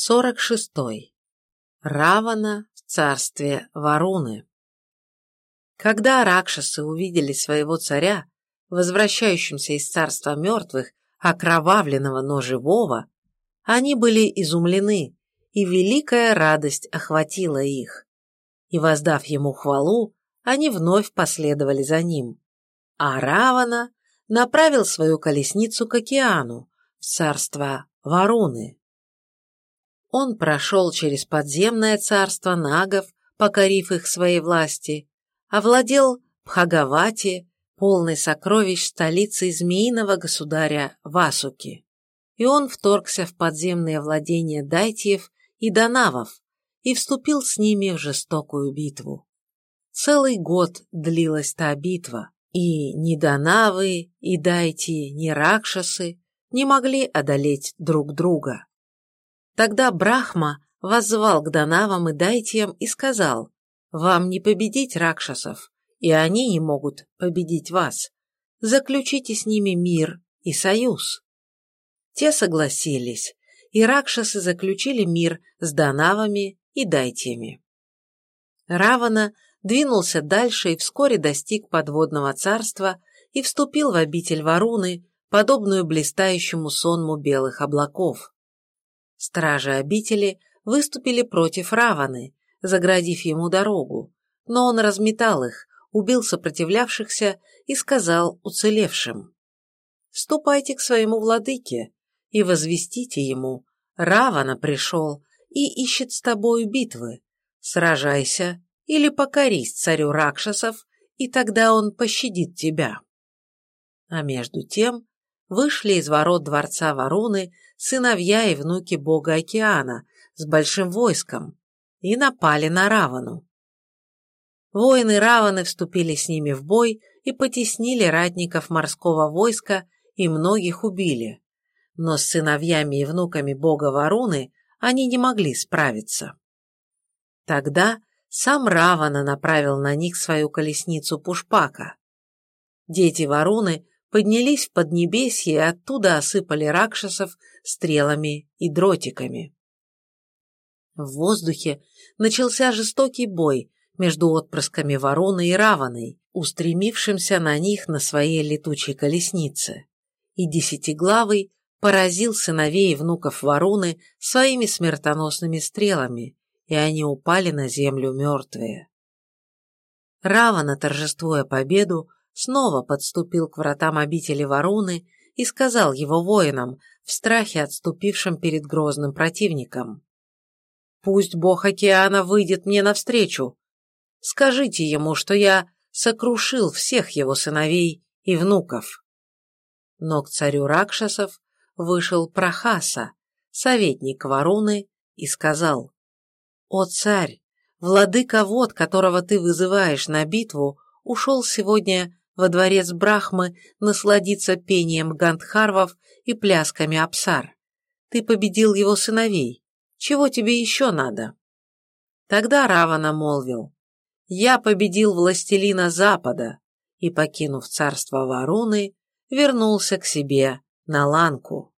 46. Равана в царстве Варуны. Когда ракшасы увидели своего царя, возвращающимся из царства мертвых, окровавленного, но живого, они были изумлены, и великая радость охватила их. И, воздав ему хвалу, они вновь последовали за ним. А Равана направил свою колесницу к океану, в царство Варуны. Он прошел через подземное царство нагов, покорив их своей власти, овладел Пхагавати, полной сокровищ столицей змеиного государя Васуки. И он вторгся в подземные владения Дайтиев и Данавов и вступил с ними в жестокую битву. Целый год длилась та битва, и ни Данавы, и Дайти, ни Ракшасы не могли одолеть друг друга. Тогда Брахма воззвал к Данавам и Дайтиям и сказал, «Вам не победить ракшасов, и они не могут победить вас. Заключите с ними мир и союз». Те согласились, и ракшасы заключили мир с Данавами и Дайтиями. Равана двинулся дальше и вскоре достиг подводного царства и вступил в обитель Варуны, подобную блистающему сонму белых облаков. Стражи обители выступили против Раваны, заградив ему дорогу, но он разметал их, убил сопротивлявшихся и сказал уцелевшим. «Ступайте к своему владыке и возвестите ему, Равана пришел и ищет с тобою битвы. Сражайся или покорись царю Ракшасов, и тогда он пощадит тебя». А между тем вышли из ворот дворца Варуны сыновья и внуки бога океана с большим войском и напали на Равану. Воины Раваны вступили с ними в бой и потеснили ратников морского войска и многих убили, но с сыновьями и внуками бога Варуны они не могли справиться. Тогда сам Равана направил на них свою колесницу Пушпака. Дети Варуны поднялись в Поднебесье и оттуда осыпали ракшасов стрелами и дротиками. В воздухе начался жестокий бой между отпрысками вороны и раваной, устремившимся на них на своей летучей колеснице. И десятиглавый поразил сыновей и внуков вороны своими смертоносными стрелами, и они упали на землю мертвые. Равана, торжествуя победу, снова подступил к вратам обители Варуны и сказал его воинам, в страхе отступившим перед грозным противником. «Пусть бог океана выйдет мне навстречу. Скажите ему, что я сокрушил всех его сыновей и внуков». Но к царю Ракшасов вышел Прохаса, советник Варуны, и сказал, «О царь, владыка вод, которого ты вызываешь на битву, ушел сегодня во дворец Брахмы насладиться пением гандхарвов и плясками апсар. Ты победил его сыновей. Чего тебе еще надо?» Тогда Равана молвил, «Я победил властелина Запада» и, покинув царство Варуны, вернулся к себе на Ланку.